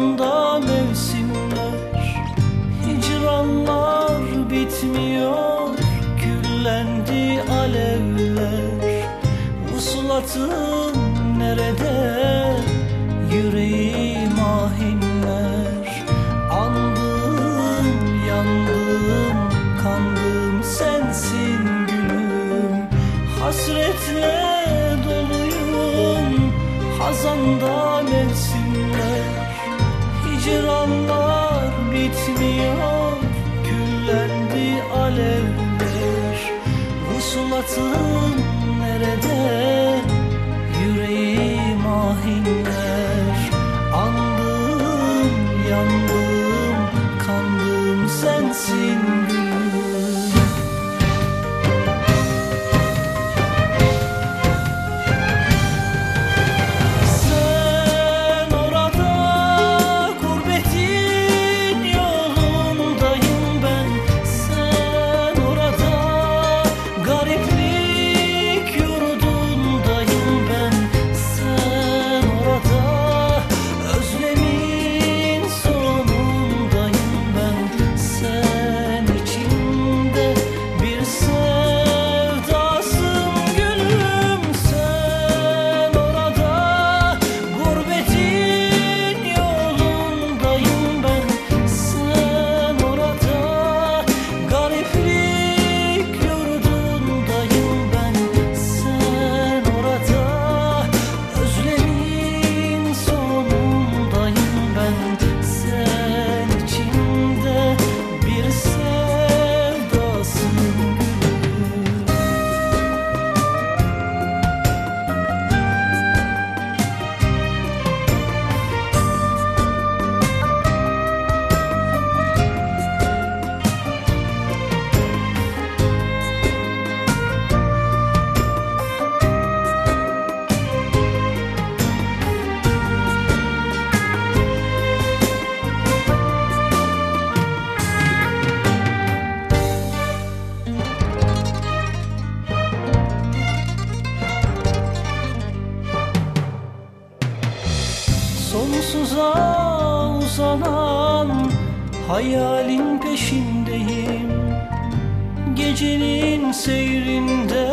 Hazanda mevsimler Hicranlar bitmiyor. Küllendi alevler Vusulatın nerede? Yüreğim ahinler Andım, yandım, kandım sensin gülüm. Hasretle doluyum Hazanda Hicranlar bitmiyor Küllendi alevler. Vusulatın nerede? Yüreğim ahinler. Andım, yandım, kandım sensin Sonsuza uzanan hayalin peşindeyim. Gecenin seyrinde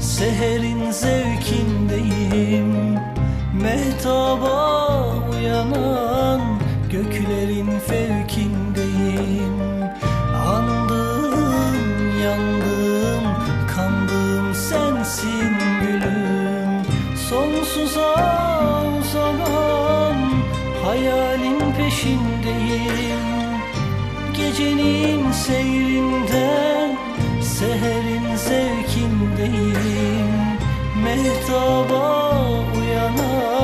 seherin zevkindeyim. Mehtaba peşindeyim. Gecenin seyrinde seherin zevkindeyim. Mehtaba uyanan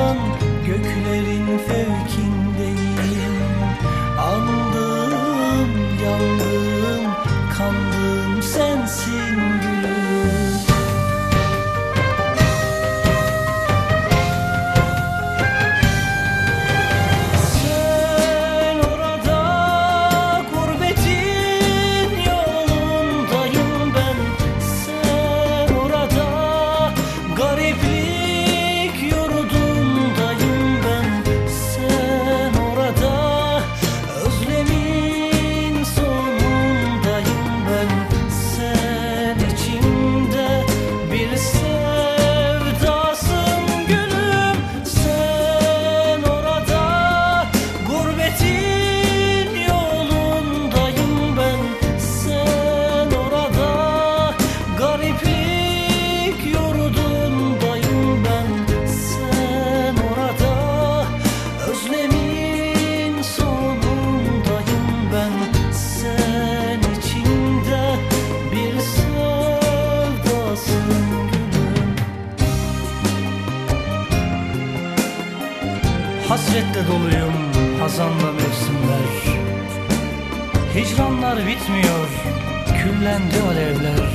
Hasretle doluyum hazanla mevsimler. Hicranlar bitmiyor küllendi alevler.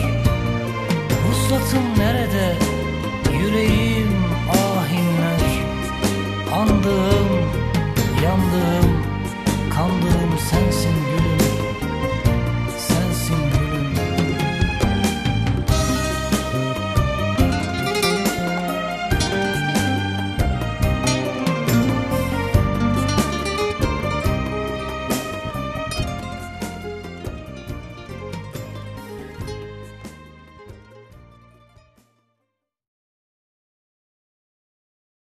Vuslatım nerede? Yüreğim ahinler. Andığım, yandığım, kandığım